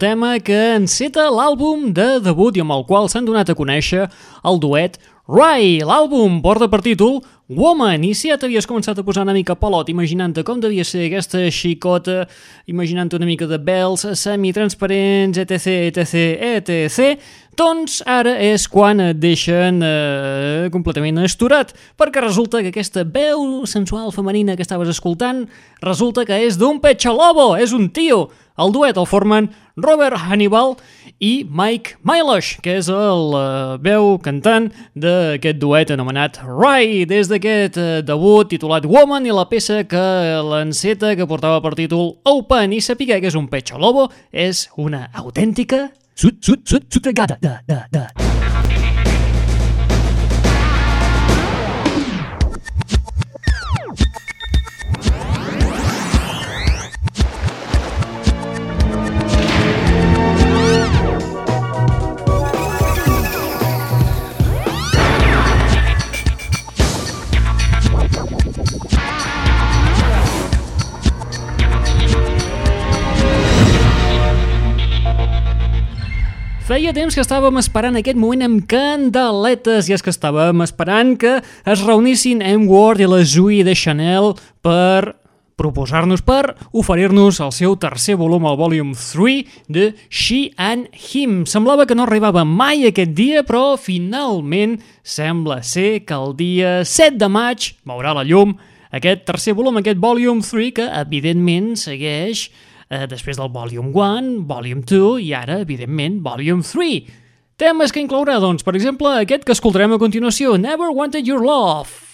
tema que enceta l'àlbum de debut i amb el qual s'han donat a conèixer el duet Rai. L'àlbum porta per títol Woman, i si ja t'havies començat a posar una mica pelot imaginant-te com devia ser aquesta xicota, imaginant una mica de bels semitransparents, etc, etc, etc, doncs ara és quan et deixen eh, completament esturat, perquè resulta que aquesta veu sensual femenina que estaves escoltant resulta que és d'un petxalobo, és un tio. El duet el formen Robert Hannibal i Mike Milosh, que és el uh, veu cantant d'aquest duet anomenat Rai, des d'aquest uh, debut titulat Woman i la peça que l'enceta que portava per títol Open i sapiga que és un pecho lobo és una autèntica sut, sut, sut, sutregada de, de, de. Feia temps que estàvem esperant aquest moment amb candeletes i és que estàvem esperant que es reunissin M. Ward i la Zui de Chanel per proposar-nos per oferir-nos el seu tercer volum, el Volume 3 de She and Him. Semblava que no arribava mai aquest dia, però finalment sembla ser que el dia 7 de maig veurà la llum aquest tercer volum, aquest Volume 3, que evidentment segueix després del Volume 1, Volume 2 i ara, evidentment, Volume 3. Temes que inclourà, doncs, per exemple, aquest que escoltarem a continuació, Never Wanted Your Love.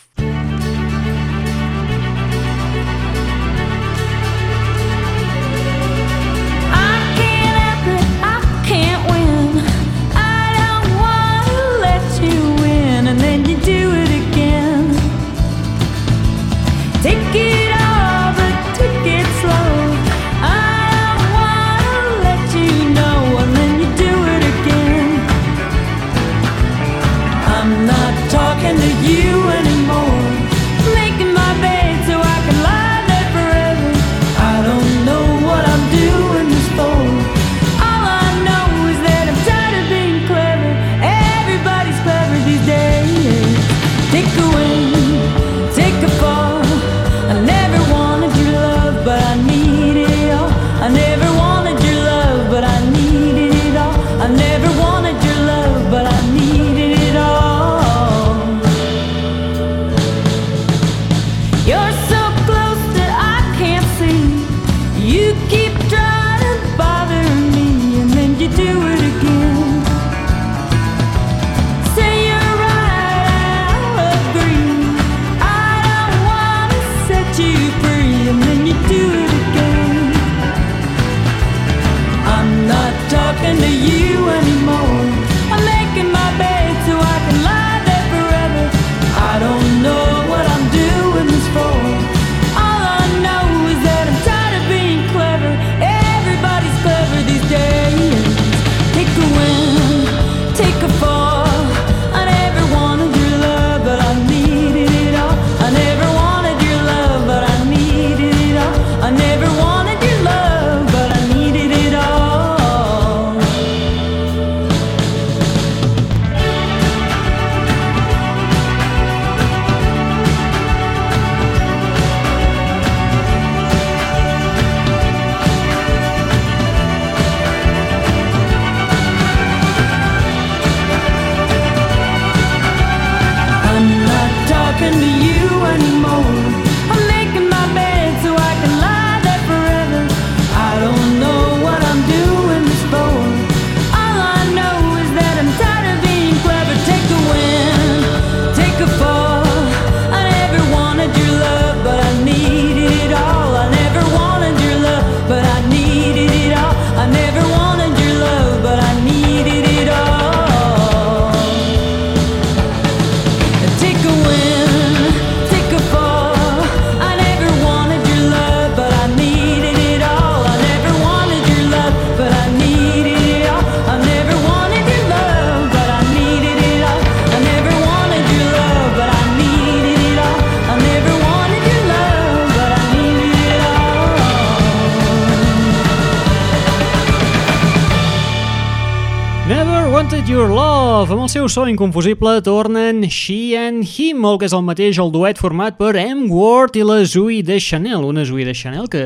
Seu so inconfusible tornen She and Him, el que és el mateix el duet format per M. Ward i la Zooey de Chanel. Una Zooey de Chanel que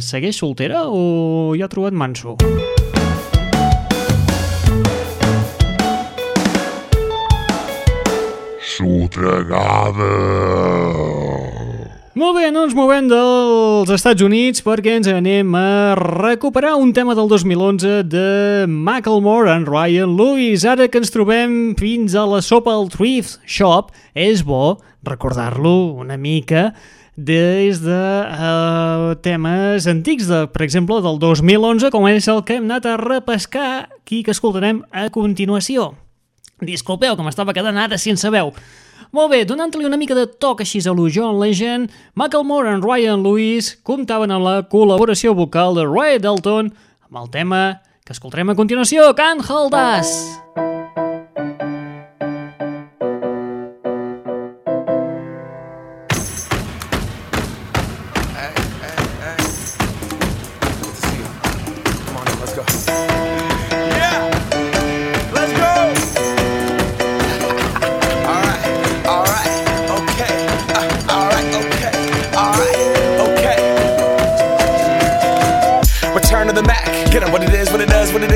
segueix soltera o ja ha trobat manso? Sotregada! Molt bé, no ens movem dels Estats Units perquè ens anem a recuperar un tema del 2011 de Macklemore and Ryan Lewis. Ara que ens trobem fins a la sopa al Thrift Shop, és bo recordar-lo una mica des de uh, temes antics, de, per exemple, del 2011, com és el que hem anat a repescar aquí que escoltarem a continuació. Disculpeu, que m'estava quedant ara sense veu. Molt bé, donant-li una mica de toc així a lo John Legend, Macklemore i Ryan Lewis comptaven amb la col·laboració vocal de Ray Dalton amb el tema que escoltarem a continuació, Can't Hold Us.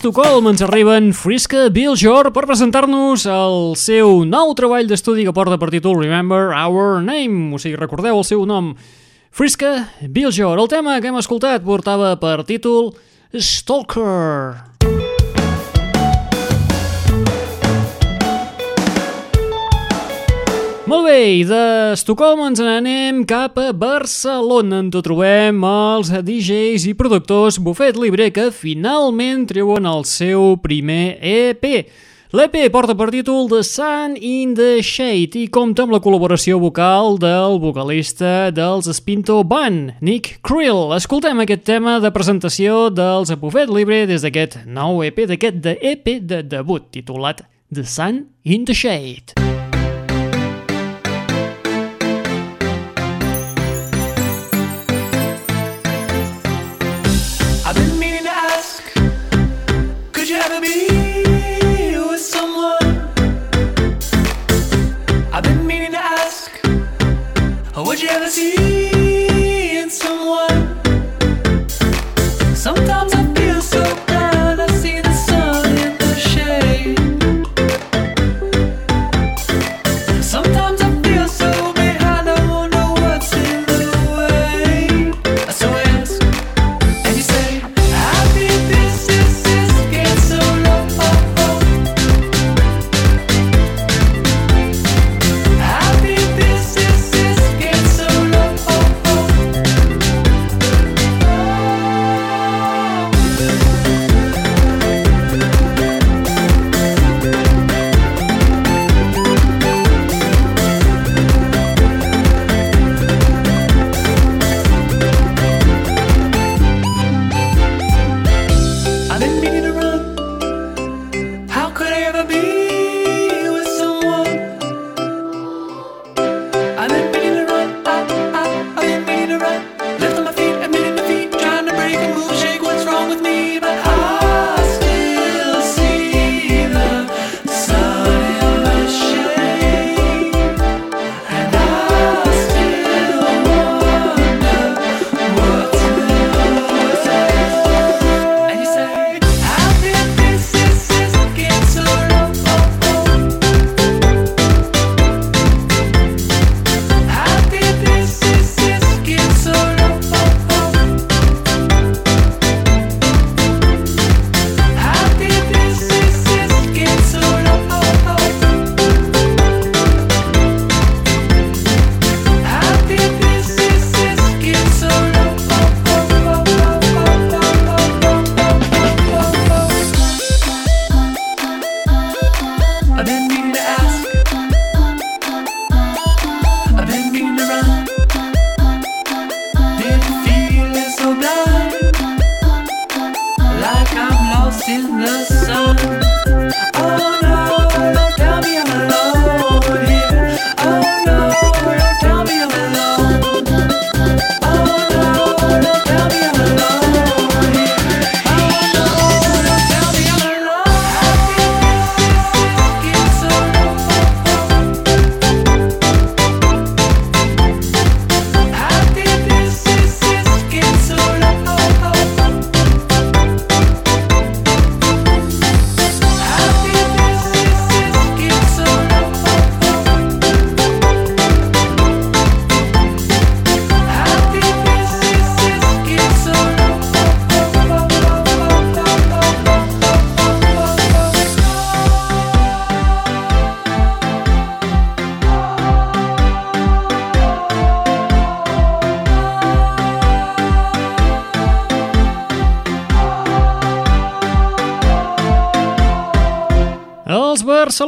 d'Estocolm ens arriben Friska Billjor per presentar-nos el seu nou treball d'estudi que porta per títol Remember Our Name, o sigui, recordeu el seu nom. Friska Billjor, el tema que hem escoltat portava per títol Stalker. Molt bé, i d'Estocolm ens n'anem cap a Barcelona, on trobem els DJs i productors Buffet Libre que finalment treuen el seu primer EP. L'EP porta per títol The Sun in the Shade i compta amb la col·laboració vocal del vocalista dels Spinto Band, Nick Krill. Escoltem aquest tema de presentació dels Buffet Libre des d'aquest nou EP, d'aquest EP de debut, titulat The Sun in the Shade.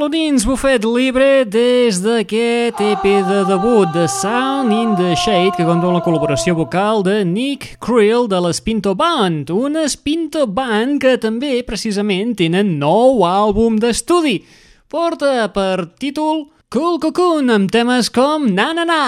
Salonins Bufet Libre des d'aquest EP de debut de Sound in the Shade que compta amb la col·laboració vocal de Nick Creel de l'Espinto Band una Espinto Band que també precisament tenen nou àlbum d'estudi. Porta per títol Cool Cocoon amb temes com Na Na Na.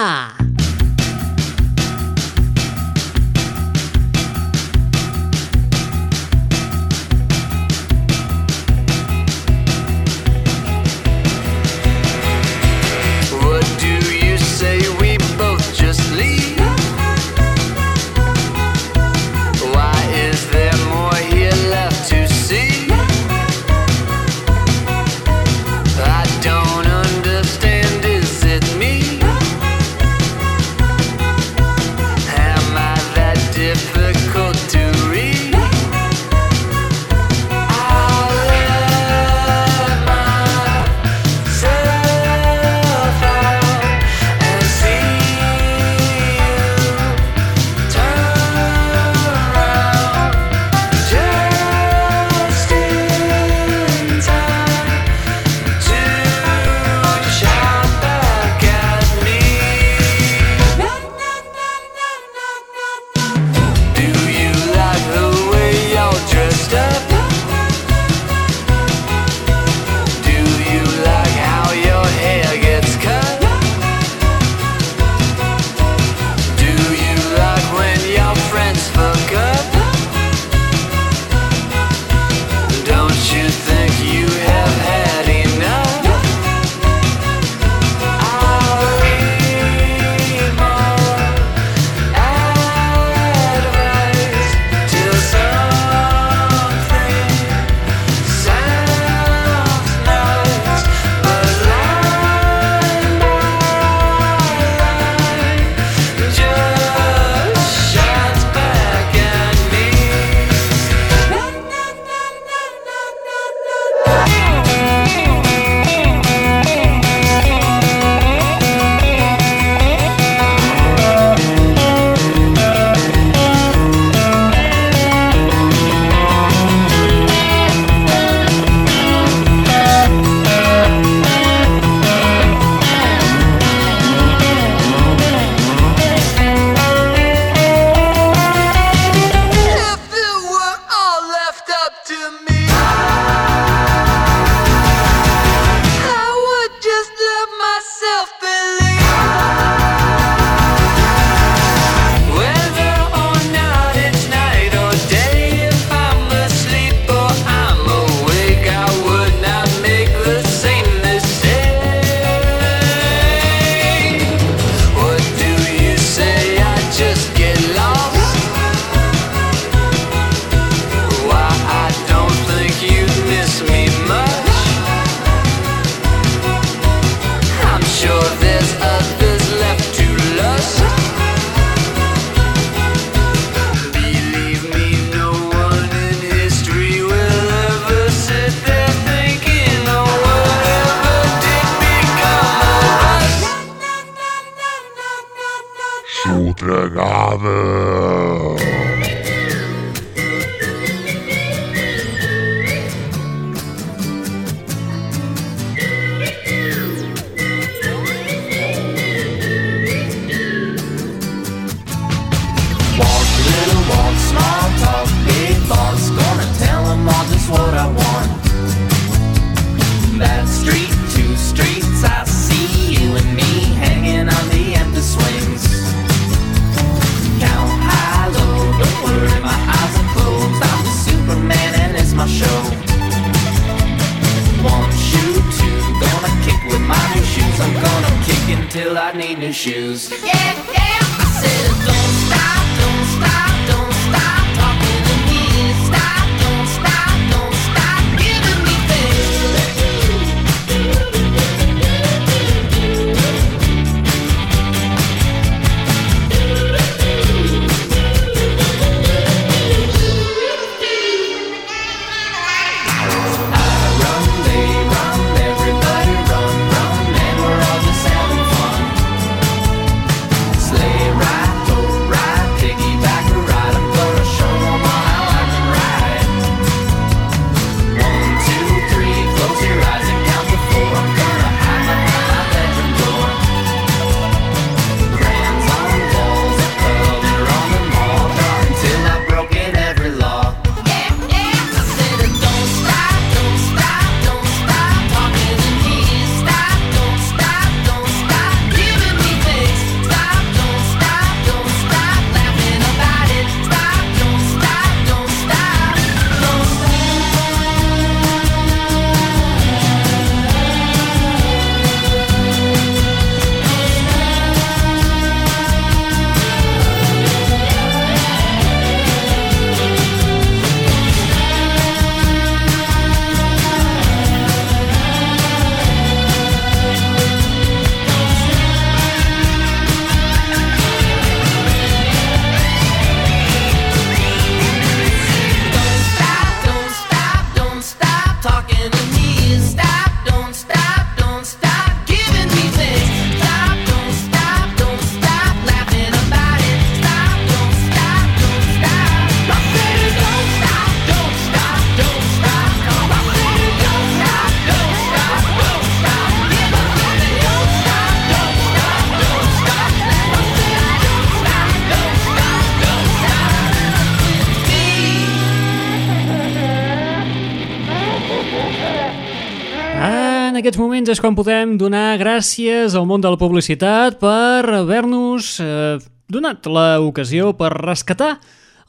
Aquests moments és quan podem donar gràcies al món de la publicitat per haver-nos eh, donat l'ocasió per rescatar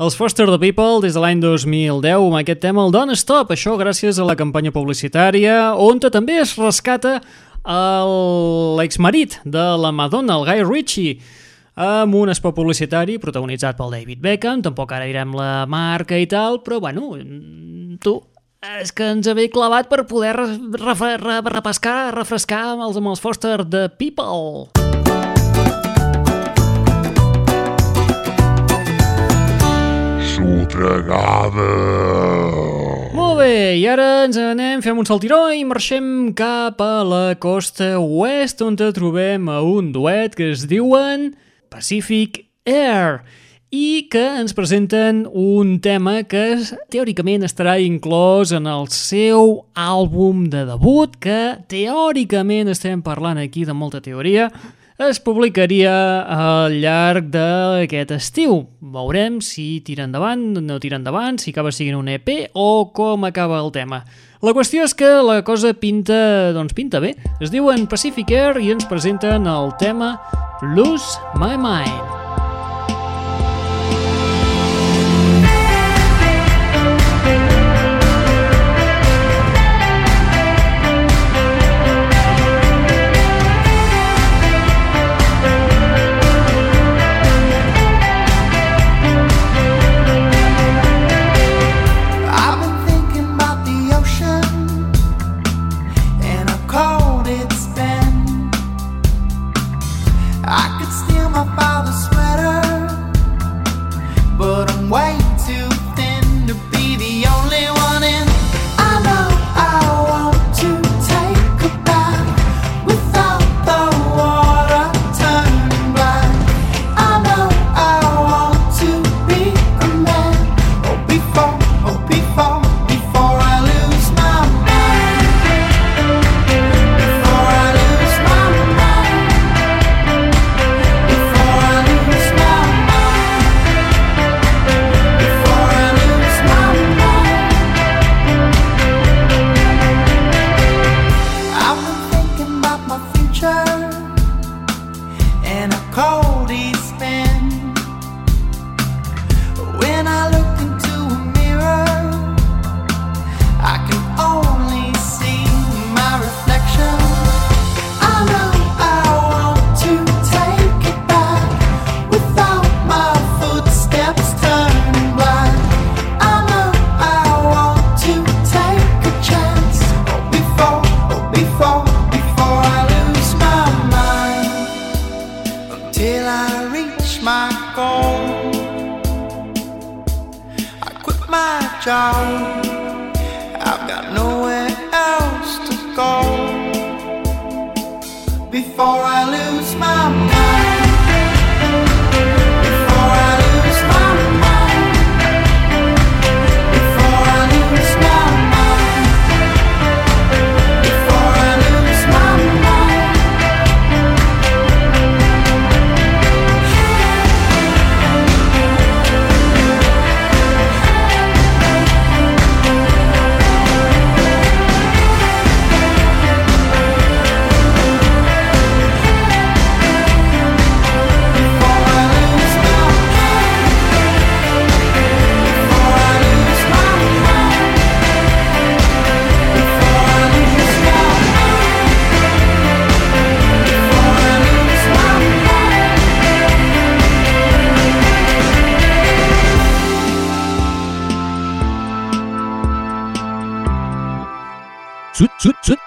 els Foster the People des de l'any 2010 amb aquest tema, el Don't Stop. Això gràcies a la campanya publicitària on també es rescata l'exmarit de la Madonna, el Guy Ritchie, amb un spot publicitari protagonitzat pel David Beckham, tampoc ara direm la marca i tal, però bueno, tu, és que ens havia clavat per poder re re re repescar, refrescar amb els, amb els Foster the People. Sotregada. Molt bé, i ara ens anem, fem un saltiró i marxem cap a la costa oest on te trobem a un duet que es diuen Pacific Air i que ens presenten un tema que teòricament estarà inclòs en el seu àlbum de debut que teòricament estem parlant aquí de molta teoria es publicaria al llarg d'aquest estiu. Veurem si tira endavant, no tira endavant, si acaba siguin un EP o com acaba el tema. La qüestió és que la cosa pinta, doncs pinta bé. Es diuen Pacific Air i ens presenten el tema Lose My Mind.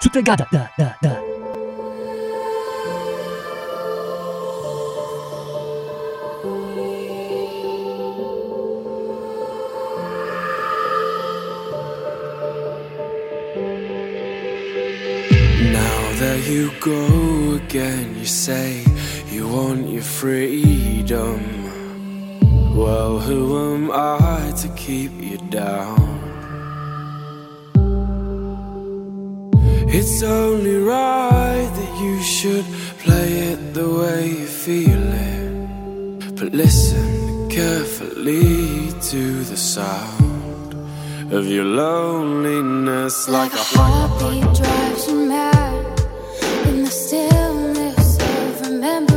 Sutregada. Da, da, da. Now there you go again, you say you want your freedom. Well, who am I to keep you down? It's only right that you should play it the way you feel it. But listen carefully to the sound of your loneliness like, Like a heartbeat drives you mad in the stillness of remembering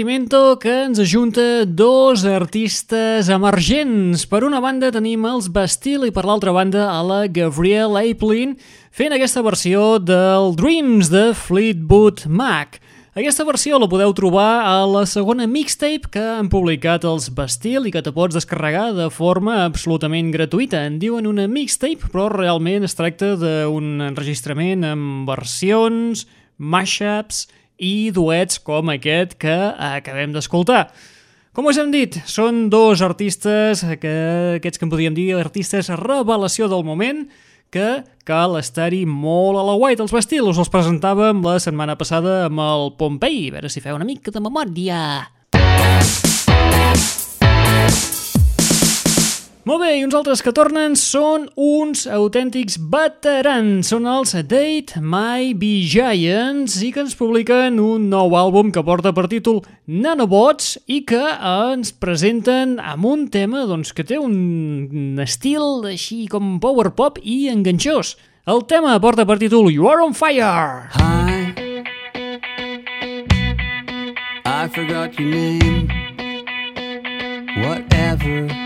divertimento que ens ajunta dos artistes emergents. Per una banda tenim els Bastille i per l'altra banda a la Gabrielle Aplin fent aquesta versió del Dreams de Fleetwood Mac. Aquesta versió la podeu trobar a la segona mixtape que han publicat els Bastille i que te pots descarregar de forma absolutament gratuïta. En diuen una mixtape, però realment es tracta d'un enregistrament amb versions, mashups i duets com aquest que acabem d'escoltar. Com us hem dit, són dos artistes, que, aquests que en podríem dir artistes revelació del moment, que cal estar-hi molt a la guait. Els Bastils els presentàvem la setmana passada amb el Pompei, a veure si feu una mica de memòria. Molt bé, i uns altres que tornen són uns autèntics veterans. Són els Date My Be Giants i que ens publiquen un nou àlbum que porta per títol Nanobots i que ens presenten amb un tema doncs, que té un estil així com power pop i enganxós. El tema porta per títol You Are On Fire. Hi. I forgot your name. Whatever.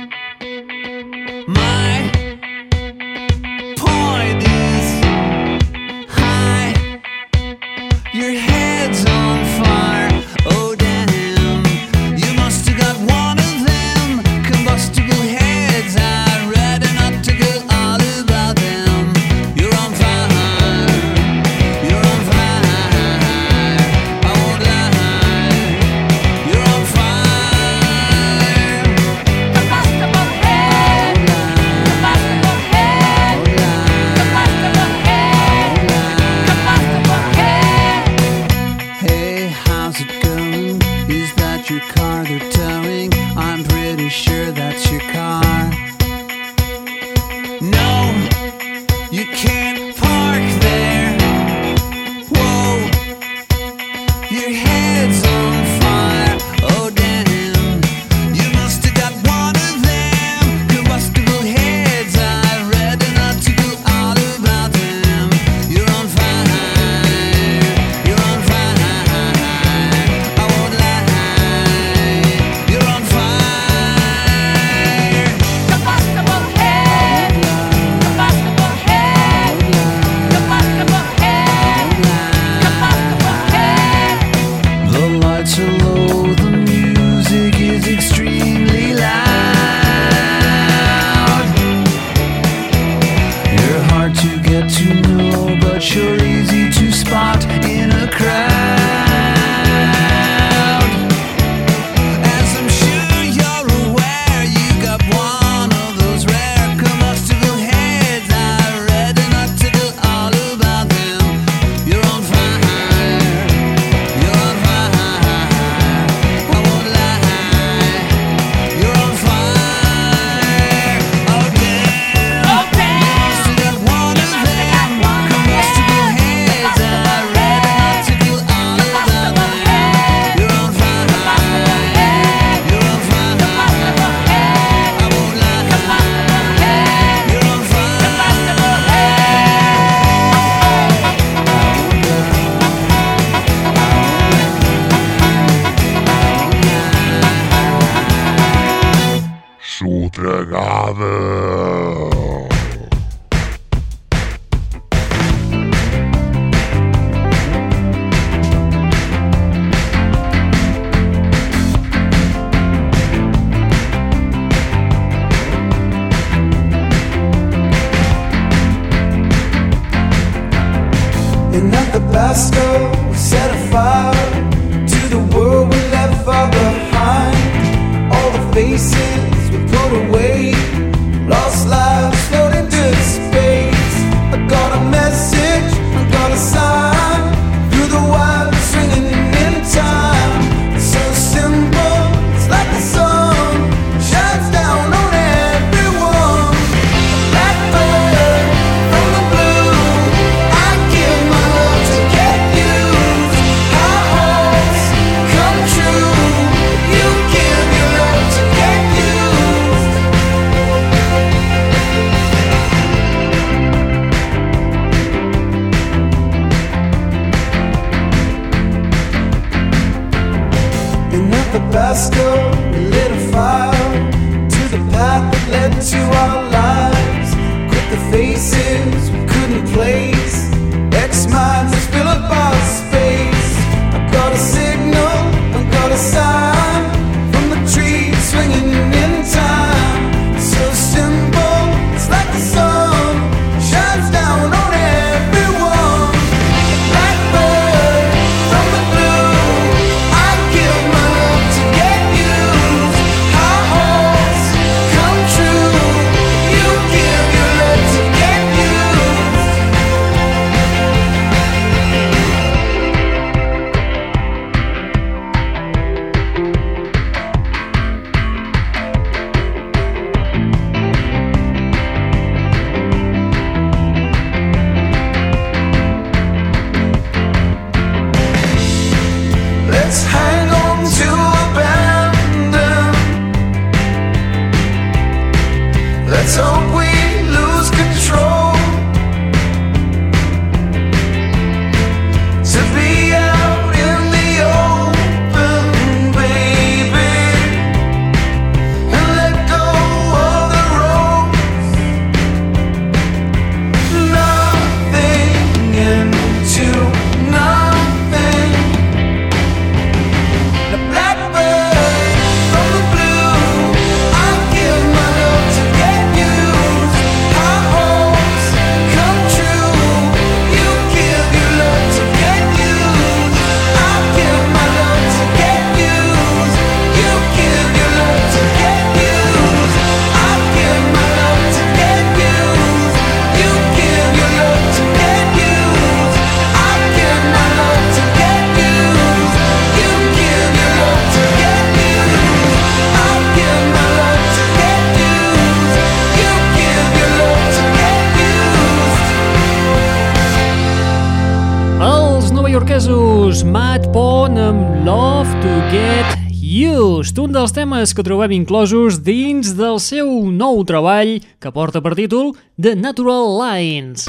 Els novaiorquesos Matt Pond amb Love to Get Used, un dels temes que trobem inclosos dins del seu nou treball que porta per títol The Natural Lines.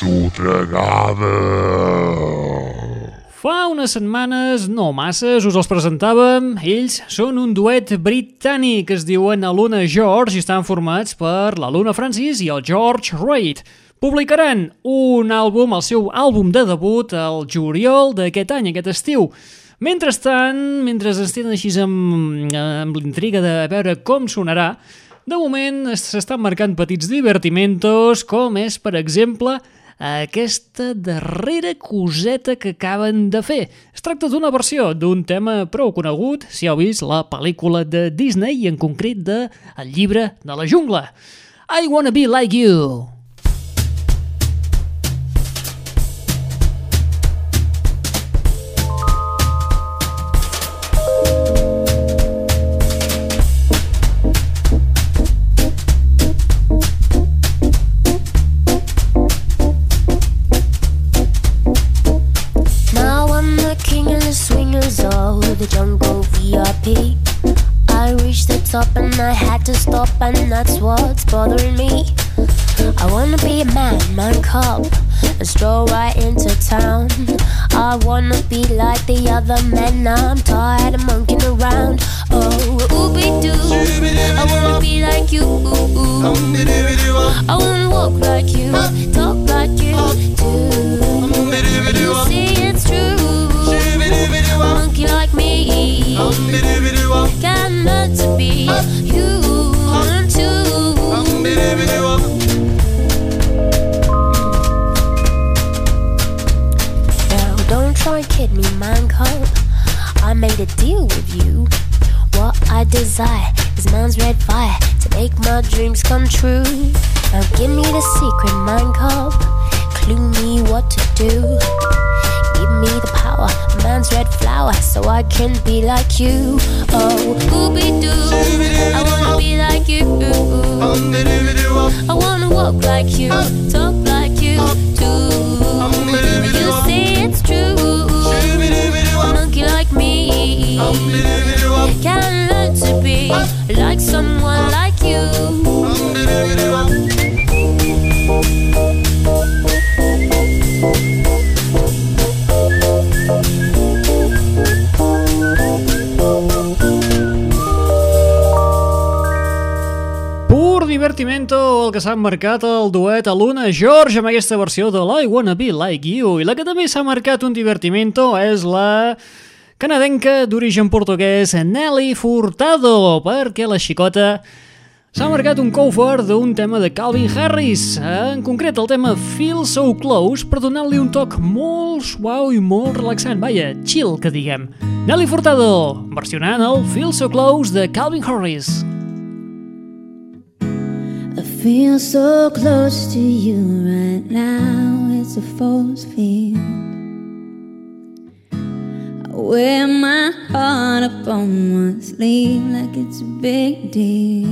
Sotregada. Fa unes setmanes, no masses, us els presentàvem. Ells són un duet britànic es diuen Aluna George i estan formats per l'Aluna Francis i el George Reid. Publicaran un àlbum, el seu àlbum de debut, el juliol d'aquest any, aquest estiu. Mentrestant, mentre ens tenen així amb, amb l'intriga de veure com sonarà, de moment s'estan marcant petits divertimentos, com és, per exemple, aquesta darrera coseta que acaben de fer. Es tracta d'una versió d'un tema prou conegut, si heu vist la pel·lícula de Disney i en concret de El llibre de la jungla. I Wanna Be Like You. Top and I had to stop, and that's what's bothering me. I wanna be a man, man cub, and stroll right into town. I wanna be like the other men, I'm tired of monkeying around. Oh, ooby doo, I wanna be like you. I wanna walk like you, talk like you too. Desire is man's red fire to make my dreams come true. Now give me the secret, man cub. Clue me what to do. Give me the power, man's red flower, so I can be like you. Oh, ooby doo, I wanna be like you. I wanna walk like you, talk like you too. You say it's true. A monkey like me like someone like you. divertimento el que s'ha marcat el duet a Luna George amb aquesta versió de l'I Wanna Be Like You. I la que també s'ha marcat un divertimento és la canadenca d'origen portuguès Nelly Furtado, perquè la xicota s'ha marcat un cover d'un tema de Calvin Harris, en concret el tema Feel So Close, per donar-li un toc molt suau i molt relaxant, vaja, chill, que diguem. Nelly Furtado, versionant el Feel So Close de Calvin Harris. I feel so close to you right now, it's a force field. Wear my heart up on my sleeve like it's a big deal.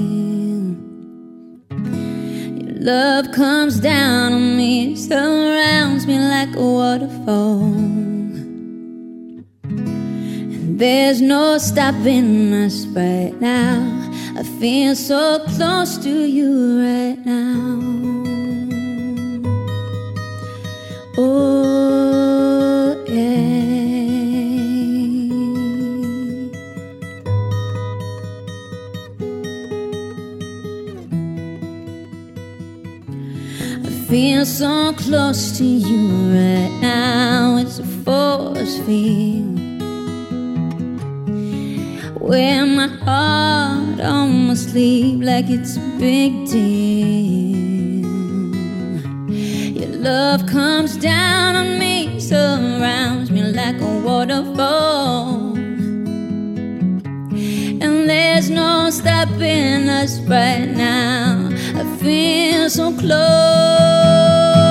Your love comes down on me, surrounds me like a waterfall. And there's no stopping us right now. I feel so close to you right now. Oh, feel so close to you right now. It's a force field. where my heart my sleeve like it's a big deal. Your love comes down on me, surrounds me like a waterfall. And there's no stopping us right now. I feel so close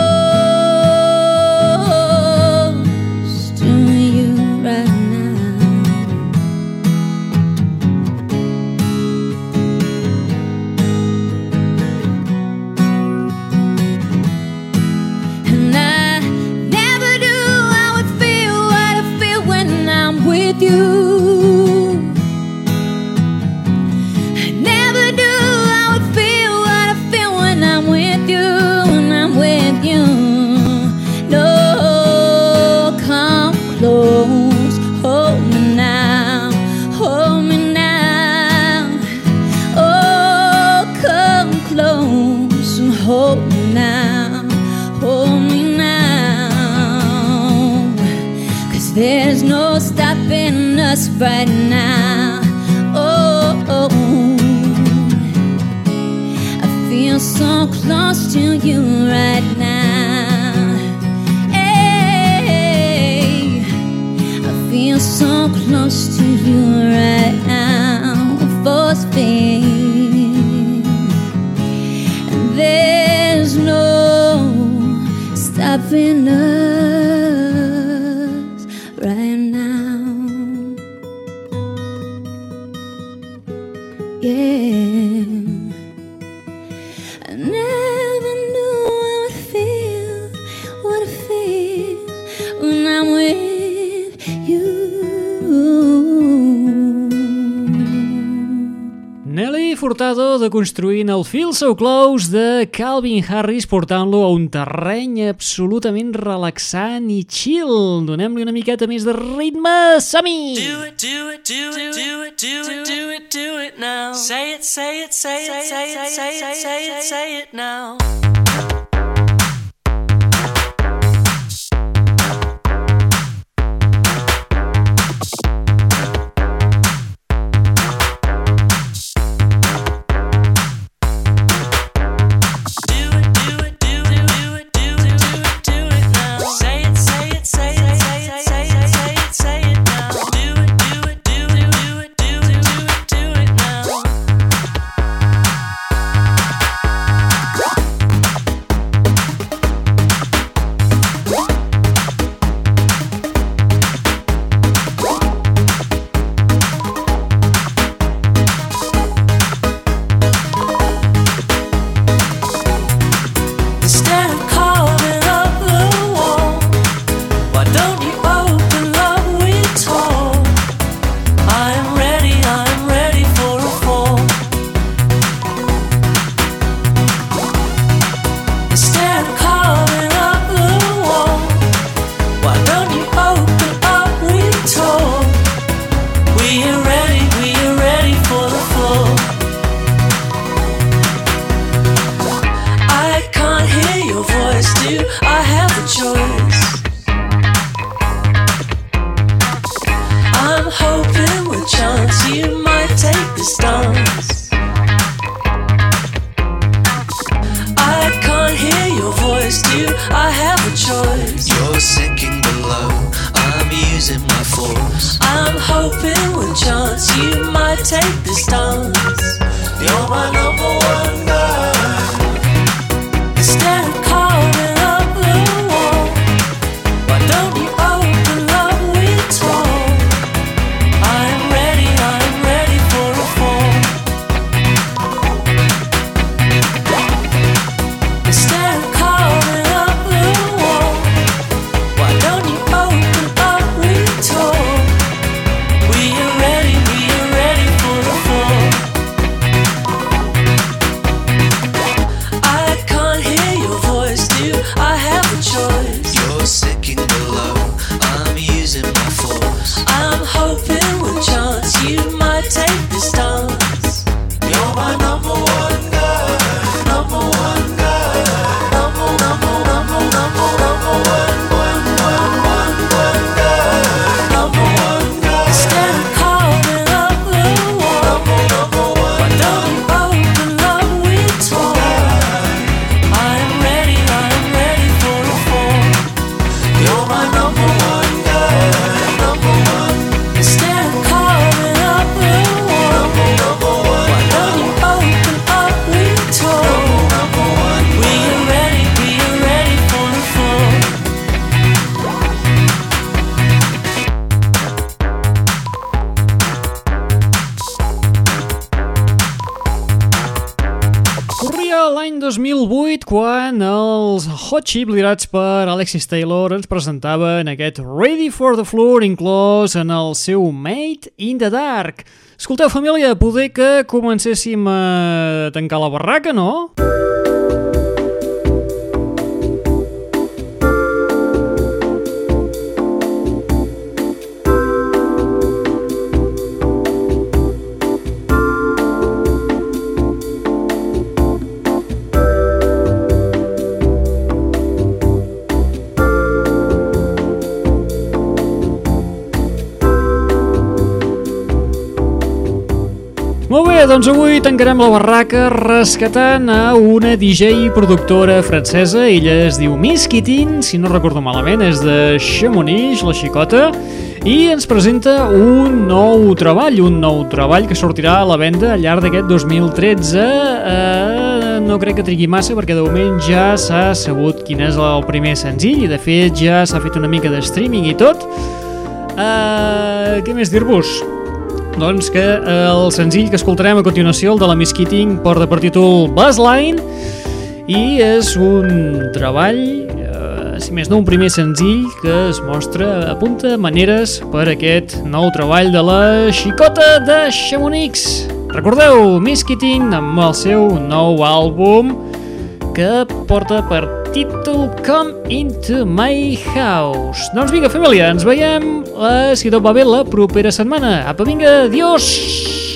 now, hold me now. Cause there's no stopping us right now. Oh, oh. I feel so close to you right now. Hey, I feel so close to you right now. Stopping us Furtado deconstruint el Feel So Close de Calvin Harris portant-lo a un terreny absolutament relaxant i chill. Donem-li una miqueta més de ritme. Som-hi! Do it, do it, do it, do it, do it, do it, do it now. Say it, say it, say it, say it, say it, say it, say it now. Hot Chip liderats per Alexis Taylor ens presentaven aquest Ready for the Floor inclòs en el seu Made in the Dark. Escolteu, família, poder que comencéssim a tancar la barraca, no? Molt bé, doncs avui tancarem la barraca rescatant a una DJ productora francesa. Ella es diu Miss Kittin, si no recordo malament, és de Chamonix, la xicota, i ens presenta un nou treball, un nou treball que sortirà a la venda al llarg d'aquest 2013. Eh, no crec que trigui massa perquè de moment ja s'ha sabut quin és el primer senzill i de fet ja s'ha fet una mica de streaming i tot. Eh, què més dir-vos? Doncs que el senzill que escoltarem a continuació, el de la Miss Keating, porta per títol Buzzline i és un treball, eh, si més no un primer senzill que es mostra apunta maneres per aquest nou treball de la xicota de Chamonix. Recordeu, Miss Keating amb el seu nou àlbum que porta per títol Come Into My House. Doncs vinga, família, ens veiem, eh, si tot va bé, la propera setmana. Apa, vinga, adiós!